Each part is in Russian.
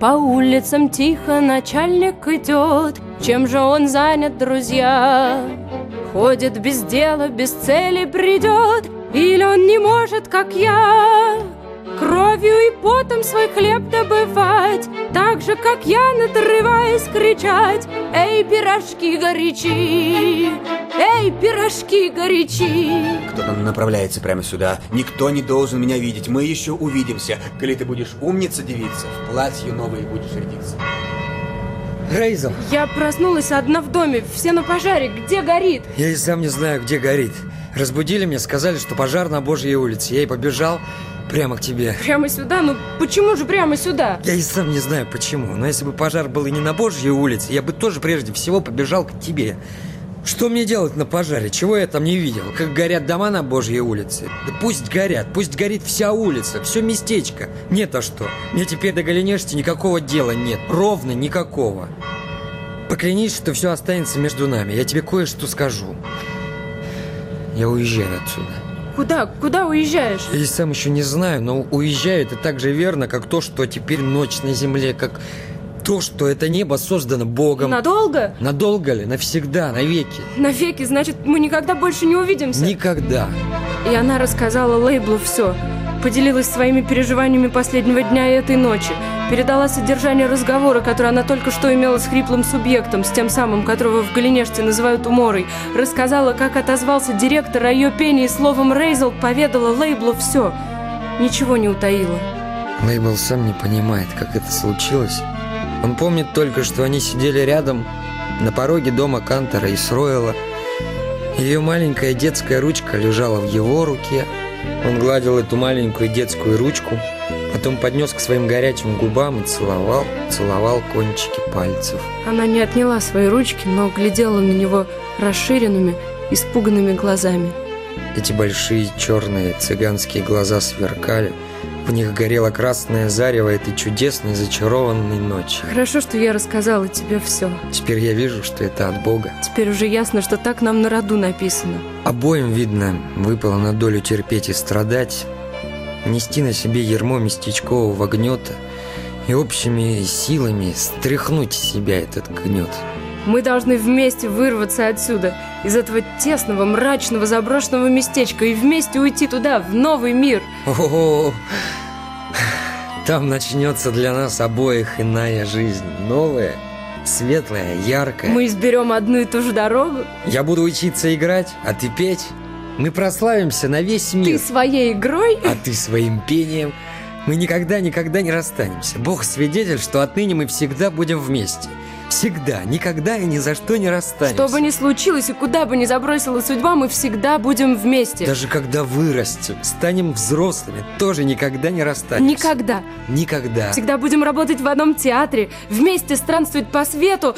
По улицам тихо начальник идет, Чем же он занят, друзья? Ходит без дела, без цели бредет, Или он не может, как я? Кровью и потом свой хлеб добывать, Так же, как я, надрываясь, кричать, Эй, пирожки горячи! Эй, пирожки горячи! Кто-то направляется прямо сюда. Никто не должен меня видеть. Мы еще увидимся. Коли ты будешь умница девица, в платье новое будешь рядиться. Рейзел, Я проснулась одна в доме, все на пожаре, где горит? я и сам не знаю, где горит. Разбудили меня, сказали, что пожар на Божьей улице. Я и побежал прямо к тебе. Прямо сюда? Ну почему же прямо сюда? Я и сам не знаю почему, но если бы пожар был и не на Божьей улице, я бы тоже прежде всего побежал к тебе. Что мне делать на пожаре? Чего я там не видел? Как горят дома на Божьей улице? Да пусть горят, пусть горит вся улица, все местечко. Нет, а что? Мне теперь до Голенешти никакого дела нет, ровно никакого. Поклянись, что все останется между нами. Я тебе кое-что скажу. Я уезжаю отсюда. Куда? Куда уезжаешь? Я сам еще не знаю, но уезжаю это так же верно, как то, что теперь ночь на земле, как то, что это небо создано Богом. Надолго? Надолго ли? Навсегда, навеки? Навеки, значит, мы никогда больше не увидимся. Никогда. И она рассказала Лейблу все. Поделилась своими переживаниями последнего дня и этой ночи. Передала содержание разговора, который она только что имела с хриплым субъектом, с тем самым, которого в Галинеште называют уморой. Рассказала, как отозвался директор о ее пении словом «Рейзел», поведала Лейблу все. Ничего не утаила. Лейбл сам не понимает, как это случилось. Он помнит только, что они сидели рядом на пороге дома Кантера и Сроэла. Ее маленькая детская ручка лежала в его руке. Он гладил эту маленькую детскую ручку, потом поднес к своим горячим губам и целовал, целовал кончики пальцев. Она не отняла свои ручки, но глядела на него расширенными, испуганными глазами. Эти большие черные цыганские глаза сверкали. В них горело красное зарево этой чудесной зачарованной ночи. Хорошо, что я рассказала тебе все. Теперь я вижу, что это от Бога. Теперь уже ясно, что так нам на роду написано. Обоим, видно, выпало на долю терпеть и страдать, нести на себе ермо местечкового гнета и общими силами стряхнуть с себя этот гнет. Мы должны вместе вырваться отсюда, из этого тесного, мрачного, заброшенного местечка и вместе уйти туда, в новый мир. О, там начнется для нас обоих иная жизнь, новая, светлая, яркая. Мы изберем одну и ту же дорогу. Я буду учиться играть, а ты петь. Мы прославимся на весь Ты мир. своей игрой А ты своим пением. Мы никогда-никогда не расстанемся. Бог свидетель, что отныне мы всегда будем вместе. Всегда, никогда и ни за что не расстанемся. Что бы ни случилось и куда бы ни забросила судьба, мы всегда будем вместе. Даже когда вырастем, станем взрослыми, тоже никогда не расстанемся. Никогда. Никогда. Всегда будем работать в одном театре, вместе странствовать по свету.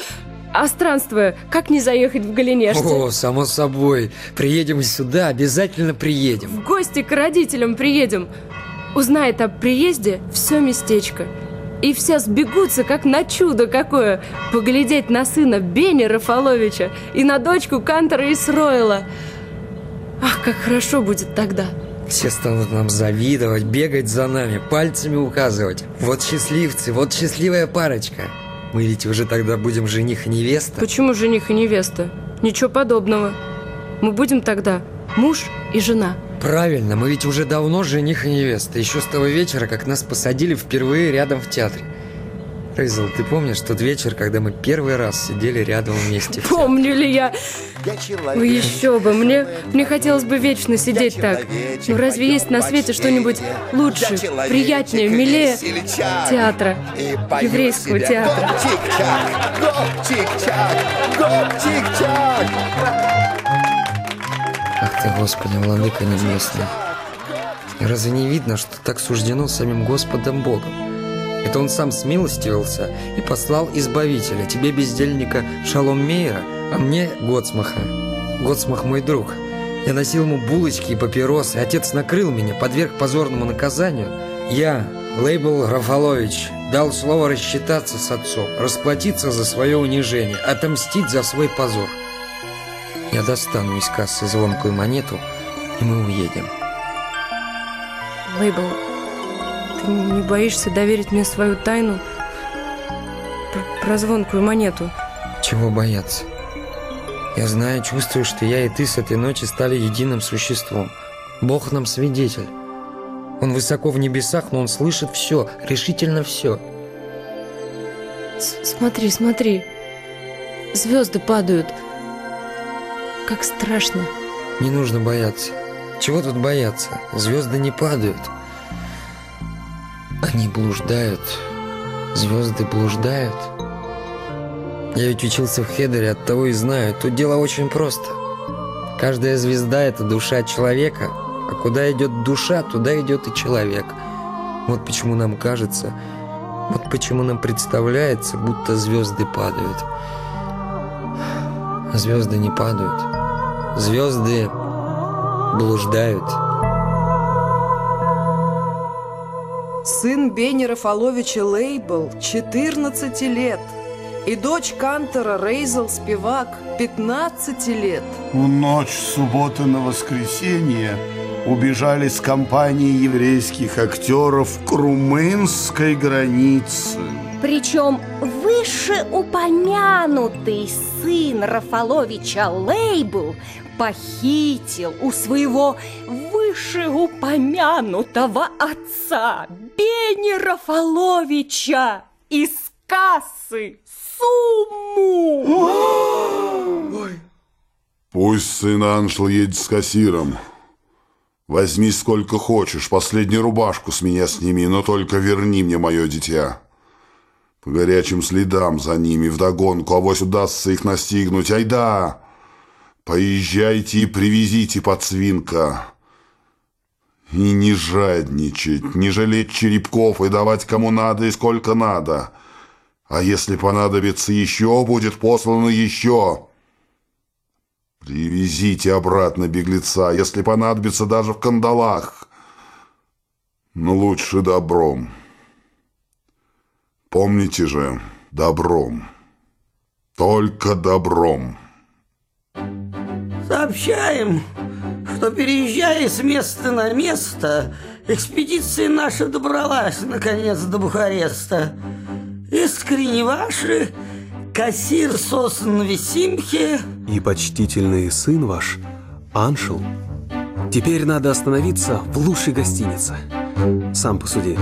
А странствуя, как не заехать в Галинеште? О, само собой. Приедем сюда, обязательно приедем. В гости к родителям приедем. Узнает о приезде все местечко. И все сбегутся, как на чудо какое, поглядеть на сына Бени Рафаловича и на дочку Кантора Исроила. Ах, как хорошо будет тогда. Все станут нам завидовать, бегать за нами, пальцами указывать. Вот счастливцы, вот счастливая парочка. Мы ведь уже тогда будем жених и невеста. Почему жених и невеста? Ничего подобного. Мы будем тогда муж и жена. Правильно, мы ведь уже давно жених и невеста. Еще с того вечера, как нас посадили впервые рядом в театре. Рейзел, ты помнишь тот вечер, когда мы первый раз сидели рядом вместе? Помню ли я? Ну еще бы, мне, мне хотелось бы вечно сидеть так. Ну разве есть на свете что-нибудь лучше, приятнее, милее театра, еврейского театра? Ах ты, Господи, Владыка Небесный. Разве не видно, что так суждено самим Господом Богом? Это Он сам смилостивился и послал Избавителя, тебе, бездельника Шалом Мейера, а мне Гоцмаха. Гоцмах мой друг. Я носил ему булочки и папиросы, отец накрыл меня, подверг позорному наказанию. Я, Лейбл Рафалович, дал слово рассчитаться с отцом, расплатиться за свое унижение, отомстить за свой позор. Я достану из кассы звонкую монету, и мы уедем. Лейбл, ты не боишься доверить мне свою тайну? про звонкую монету. Чего бояться? Я знаю, чувствую, что я и ты с этой ночи стали единым существом. Бог нам свидетель. Он высоко в небесах, но он слышит все, решительно все. С смотри, смотри. Звезды падают. Как страшно. Не нужно бояться. Чего тут бояться? Звезды не падают. Они блуждают. Звезды блуждают. Я ведь учился в Хедере, от того и знаю. Тут дело очень просто. Каждая звезда – это душа человека, а куда идет душа, туда идет и человек. Вот почему нам кажется, вот почему нам представляется, будто звезды падают. Звезды не падают. Звезды блуждают. Сын Бени Рафаловича Лейбл 14 лет – и дочь Кантора Рейзел Спивак 15 лет. В ночь субботы на воскресенье убежали с компанией еврейских актеров к румынской границе. Причем вышеупомянутый сын Рафаловича Лейбл похитил у своего вышеупомянутого отца Бени Рафаловича из кассы сумму! Пусть сын Аншел едет с кассиром. Возьми сколько хочешь, последнюю рубашку с меня сними, но только верни мне мое дитя. По горячим следам за ними вдогонку, авось удастся их настигнуть. Айда! Поезжайте и привезите подсвинка. И не жадничать, не жалеть черепков и давать кому надо и сколько надо. А если понадобится еще, будет послано еще. Привезите обратно беглеца, если понадобится даже в кандалах. Но лучше добром. Помните же, добром. Только добром. Сообщаем, что переезжая с места на место, экспедиция наша добралась, наконец, до Бухареста. Искренне ваши, кассир Сосан Весимхе и почтительный сын ваш, Аншел. Теперь надо остановиться в лучшей гостинице. Сам посуди.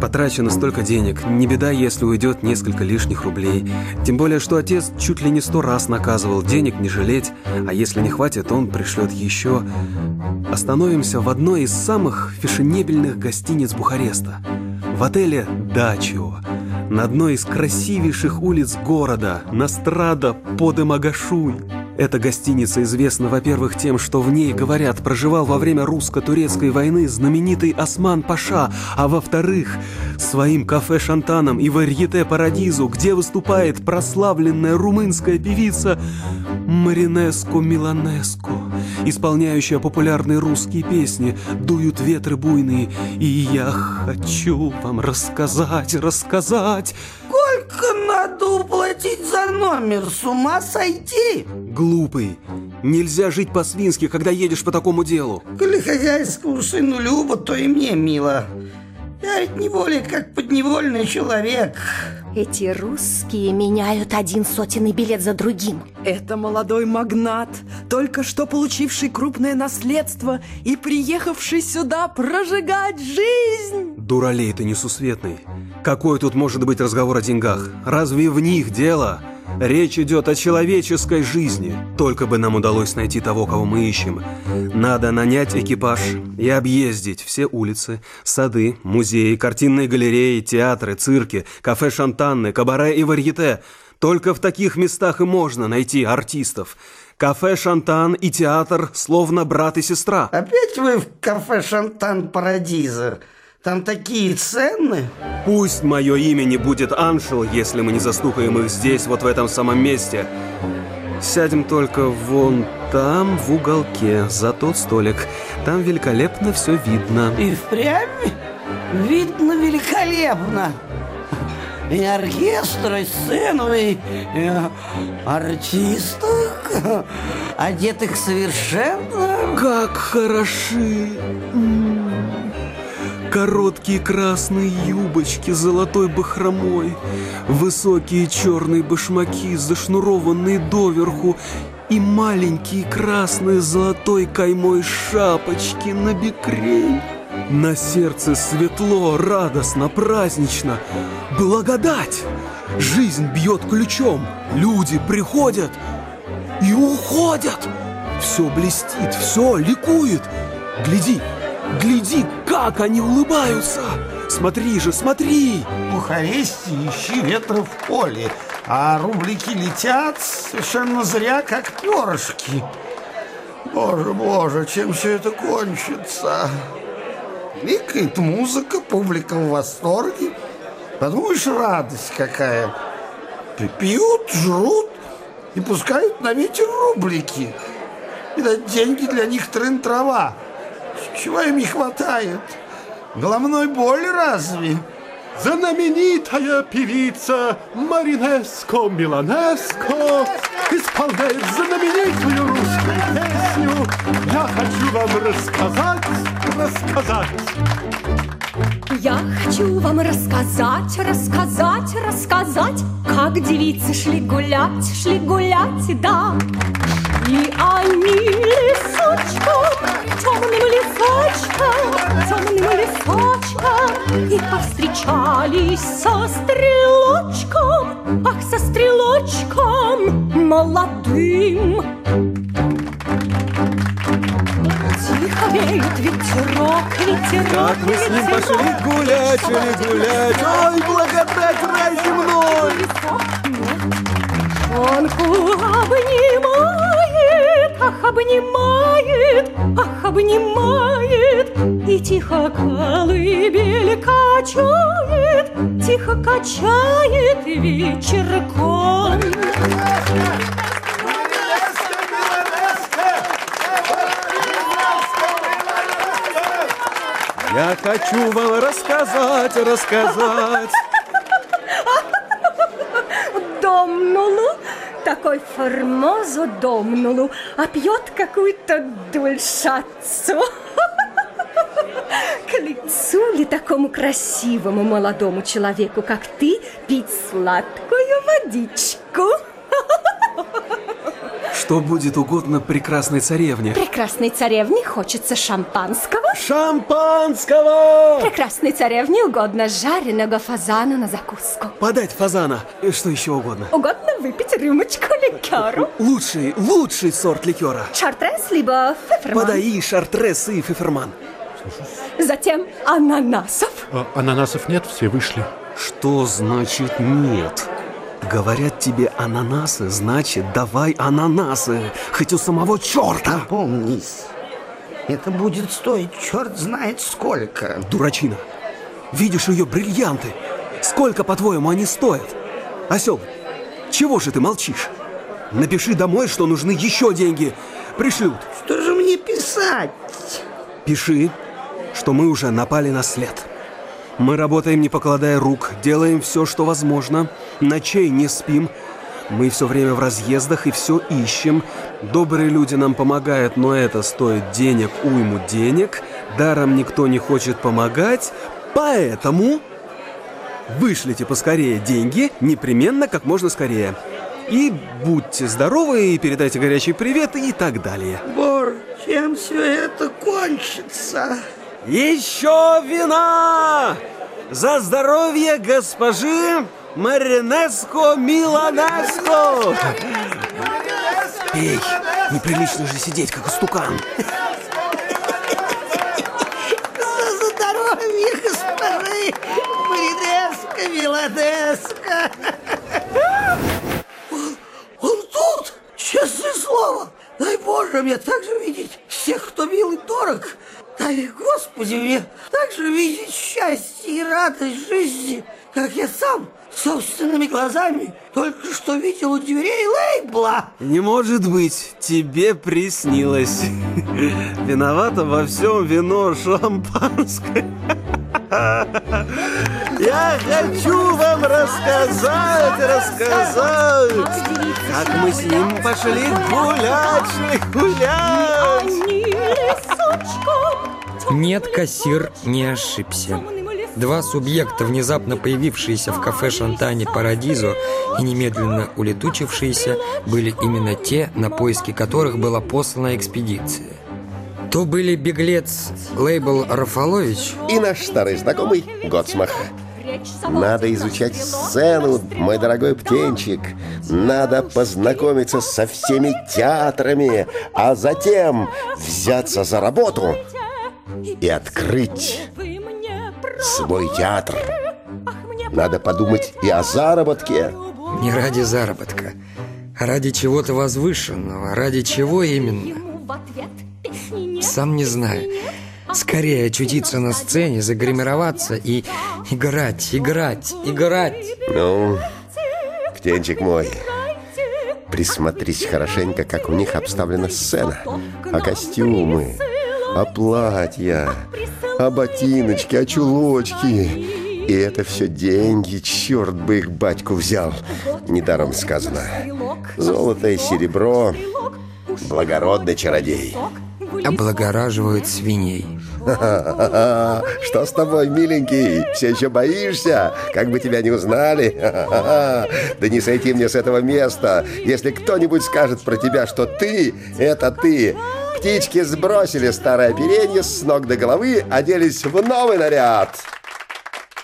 Потрачено столько денег. Не беда, если уйдет несколько лишних рублей. Тем более, что отец чуть ли не сто раз наказывал денег не жалеть, а если не хватит, он пришлет еще. Остановимся в одной из самых фешенебельных гостиниц Бухареста. В отеле «Дачио» на одной из красивейших улиц города, Настрада под Эмагашуй. Эта гостиница известна, во-первых, тем, что в ней, говорят, проживал во время русско-турецкой войны знаменитый Осман Паша, а во-вторых, своим кафе-шантаном и варьете Парадизу, где выступает прославленная румынская певица Маринеско Миланеско, исполняющая популярные русские песни «Дуют ветры буйные», и я хочу вам рассказать, рассказать. Сколько надо уплатить за номер? С ума сойти? Глупый. Нельзя жить по-свински, когда едешь по такому делу. Коли хозяйскому сыну любо, то и мне мило. Я ведь не более как подневольный человек. Эти русские меняют один сотенный билет за другим. Это молодой магнат, только что получивший крупное наследство и приехавший сюда прожигать жизнь. Дуралей ты несусветный. Какой тут может быть разговор о деньгах? Разве в них дело? Речь идет о человеческой жизни. Только бы нам удалось найти того, кого мы ищем. Надо нанять экипаж и объездить все улицы, сады, музеи, картинные галереи, театры, цирки, кафе Шантанны, кабаре и варьете. Только в таких местах и можно найти артистов. Кафе Шантан и театр словно брат и сестра. Опять вы в кафе Шантан Парадиза? Там такие цены. Пусть мое имя не будет Аншел, если мы не застукаем их здесь, вот в этом самом месте. Сядем только вон там, в уголке, за тот столик. Там великолепно все видно. И впрямь видно великолепно. И оркестр, и сцену, и, и артисток, одетых совершенно... Как хороши! Короткие красные юбочки с золотой бахромой, высокие черные башмаки, зашнурованные доверху, и маленькие красные с золотой каймой шапочки на бекрень. На сердце светло, радостно, празднично. Благодать! Жизнь бьет ключом, люди приходят и уходят. Все блестит, все ликует. Гляди, гляди, как они улыбаются. Смотри же, смотри. Бухаресте ищи ветра в поле, а рублики летят совершенно зря, как перышки. Боже, боже, чем все это кончится? Ликает музыка, публика в восторге. Подумаешь, радость какая. Пьют, жрут и пускают на ветер рублики. Видать, деньги для них трын-трава. Чего им не хватает? Головной боли разве? Знаменитая певица Маринеско Миланеско исполняет знаменитую русскую песню «Я хочу вам рассказать, рассказать». Я хочу вам рассказать, рассказать, рассказать, как девицы шли гулять, шли гулять, да. И они лесочком, темным лесочком, темным лесочком, и повстречались со стрелочком, ах, со стрелочком молодым. Тихо веет ветерок, ветерок, Как мы с ним пошли гулять, шли гулять. Ой, благодать рай земной! Онку обнимает, ах, обнимает, ах, обнимает, И тихо колыбель качает, тихо качает вечерком. Я хочу вам рассказать, рассказать. Домнулу, такой формозу домнулу, а пьет какую-то дульшацу. К лицу ли такому красивому молодому человеку, как ты, пить сладкую водичку? Что будет угодно прекрасной царевне? Прекрасной царевне хочется шампанского. Шампанского! Прекрасной царевне угодно жареного фазана на закуску. Подать фазана. И Что еще угодно? Угодно выпить рюмочку ликеру. Лучший, лучший сорт ликера. Шартрес, либо феферман. Подай и шартрес, и феферман. Затем ананасов. А, ананасов нет, все вышли. Что значит нет? Говорят тебе ананасы, значит давай ананасы, хоть у самого черта. Помнись, это будет стоить черт знает сколько. Дурачина, видишь ее бриллианты? Сколько, по-твоему, они стоят? Осел, чего же ты молчишь? Напиши домой, что нужны еще деньги. Пришлют. Что же мне писать? Пиши, что мы уже напали на след. Мы работаем, не покладая рук, делаем все, что возможно, ночей не спим. Мы все время в разъездах и все ищем. Добрые люди нам помогают, но это стоит денег, уйму денег. Даром никто не хочет помогать, поэтому вышлите поскорее деньги, непременно как можно скорее. И будьте здоровы, и передайте горячий привет и так далее. Бор, чем все это кончится? Еще вина! За здоровье госпожи Маринеско Миланеско! Пей, неприлично же сидеть, как истукан. За здоровье госпожи Маринеско Миладеско! Он, он тут! Честное слово! Дай Боже мне так же видеть всех, кто мил и дорог! Дай, Господи, мне так же видеть счастье и радость жизни, как я сам собственными глазами только что видел у дверей лейбла. Не может быть, тебе приснилось. Виновато во всем вино шампанское. Я хочу вам рассказать, рассказать, как мы с ним пошли гулять, гулять. Нет, кассир не ошибся. Два субъекта, внезапно появившиеся в кафе Шантане Парадизо и немедленно улетучившиеся, были именно те, на поиски которых была послана экспедиция. То были беглец Лейбл Рафалович и наш старый знакомый Готсмах. Надо изучать сцену, мой дорогой птенчик. Надо познакомиться со всеми театрами, а затем взяться за работу и открыть свой театр. Надо подумать и о заработке. Не ради заработка, а ради чего-то возвышенного. Ради чего именно? Сам не знаю. Скорее очутиться на сцене, загримироваться и играть, играть, играть. Ну, птенчик мой, присмотрись хорошенько, как у них обставлена сцена. А костюмы, а платья, а ботиночки, а чулочки. И это все деньги, черт бы их батьку взял. Недаром сказано. Золото и серебро, благородный чародей. Облагораживают свиней. Что с тобой, миленький? Все еще боишься? Как бы тебя не узнали? Да не сойти мне с этого места. Если кто-нибудь скажет про тебя, что ты — это ты. Птички сбросили старое оперение с ног до головы, оделись в новый наряд.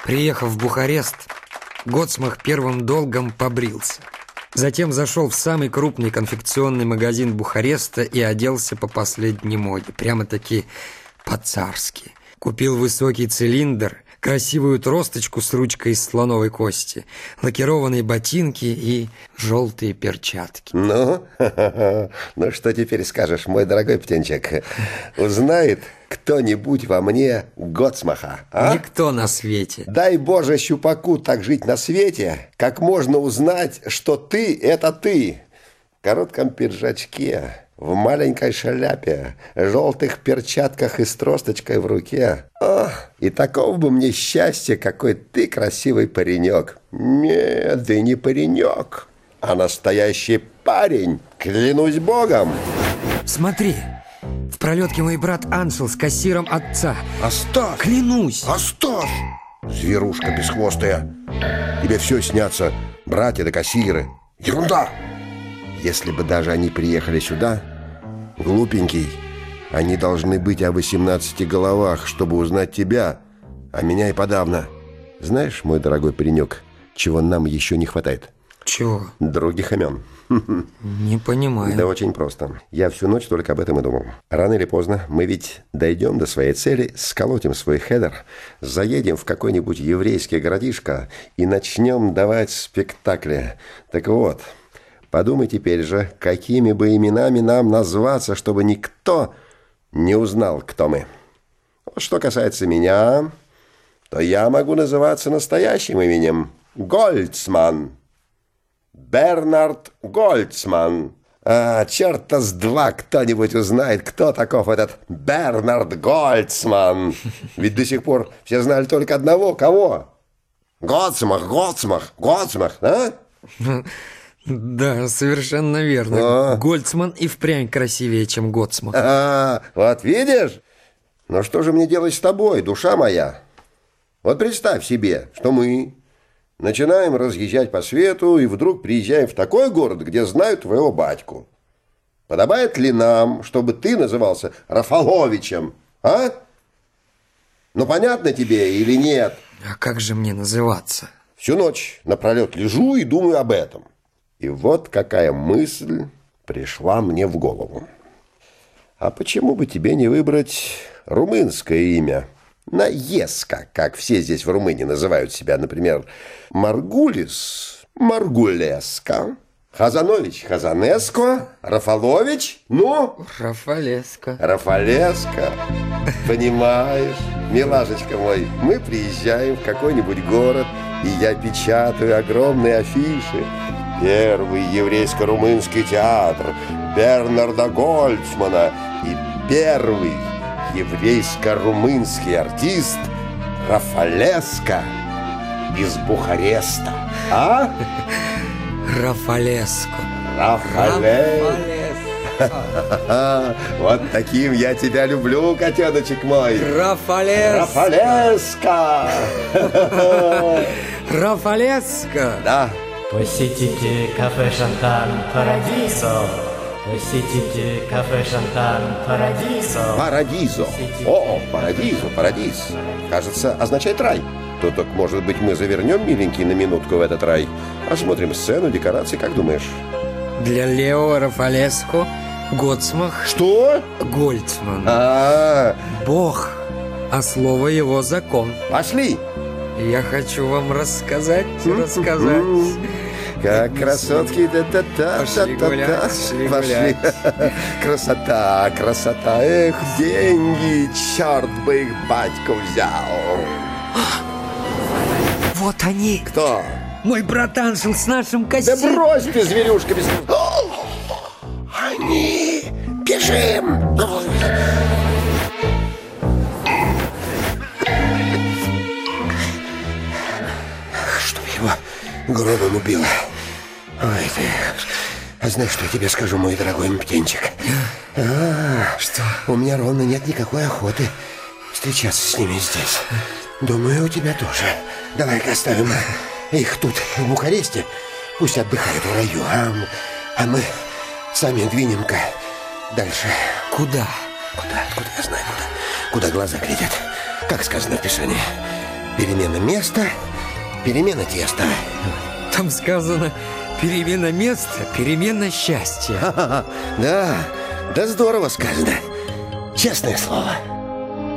Приехав в Бухарест, Готсмах первым долгом побрился. Затем зашел в самый крупный конфекционный магазин Бухареста и оделся по последней моде. Прямо-таки по-царски. Купил высокий цилиндр, красивую тросточку с ручкой из слоновой кости, лакированные ботинки и желтые перчатки. Ну, ну что теперь скажешь, мой дорогой птенчик? Узнает кто-нибудь во мне Готсмаха, а? Никто на свете. Дай Боже щупаку так жить на свете, как можно узнать, что ты — это ты. В коротком пиджачке, в маленькой шляпе, желтых перчатках и с тросточкой в руке. О, и такого бы мне счастья, какой ты красивый паренек. Нет, ты не паренек, а настоящий парень, клянусь богом. Смотри, в пролетке мой брат Аншел с кассиром отца. Оставь! Клянусь! Оставь! Зверушка бесхвостая. Тебе все снятся, братья да кассиры. Ерунда! Если бы даже они приехали сюда, глупенький, они должны быть о 18 головах, чтобы узнать тебя, а меня и подавно. Знаешь, мой дорогой паренек, чего нам еще не хватает? Чего? Других имен. Не понимаю. Да очень просто. Я всю ночь только об этом и думал. Рано или поздно мы ведь дойдем до своей цели, сколотим свой хедер, заедем в какой-нибудь еврейский городишко и начнем давать спектакли. Так вот, Подумай теперь же, какими бы именами нам назваться, чтобы никто не узнал, кто мы. Что касается меня, то я могу называться настоящим именем Гольцман. Бернард Гольцман. А, черта с два кто-нибудь узнает, кто таков этот Бернард Гольцман. Ведь до сих пор все знали только одного. Кого? Гоцмах, Гоцмах, Гоцмах, а? Да, совершенно верно. А. Гольцман и впрямь красивее, чем Готсмах. А, вот видишь? Но что же мне делать с тобой, душа моя? Вот представь себе, что мы начинаем разъезжать по свету и вдруг приезжаем в такой город, где знают твоего батьку. Подобает ли нам, чтобы ты назывался Рафаловичем, а? Ну, понятно тебе или нет? А как же мне называться? Всю ночь напролет лежу и думаю об этом. И вот какая мысль пришла мне в голову. А почему бы тебе не выбрать румынское имя? Наеска, как все здесь в Румынии называют себя, например, Маргулис, Маргулеска, Хазанович, Хазанеско, Рафалович, ну? Рафалеско. Рафалеска. Понимаешь, милашечка мой, мы приезжаем в какой-нибудь город, и я печатаю огромные афиши. Первый еврейско-румынский театр Бернарда Гольцмана и первый еврейско-румынский артист Рафалеско из Бухареста. А? Рафалеско. Рафалеско. Вот таким я тебя люблю, котеночек мой. Рафалес! Рафалеска! Рафалеска! Да. Посетите кафе Шантан Парадисо. Посетите кафе Шантан Парадисо. Парадизо. О, парадизо, парадиз. Кажется, означает рай. То так, может быть, мы завернем, миленький, на минутку в этот рай? Осмотрим сцену, декорации, как думаешь? Для Лео Рафалеско Гоцмах Что? Гольцман. А, Бог, а слово его закон. пошли! Я хочу вам рассказать, рассказать. Как красотки, да та та Пошли та та гулять, та пошли Пошли. Красота, красота. Эх, деньги, черт бы их батьку взял. Вот они. Кто? Мой брат Аншел с нашим Да костюмом. брось ты, зверюшка, без... Они! Бежим! Его громом убило. Ой, ты... А знаешь, что я тебе скажу, мой дорогой птенчик? А, Что? у меня ровно нет никакой охоты встречаться с ними здесь. Думаю, у тебя тоже. Давай-ка оставим их тут, в Бухаресте. Пусть отдыхают в раю, а, а мы сами двинем-ка дальше. Куда? Куда? Откуда я знаю, куда? Куда глаза глядят? Как сказано в Писании. Перемена места, перемена теста. Там сказано перемена места, перемена счастья. Да, да здорово сказано. Честное слово.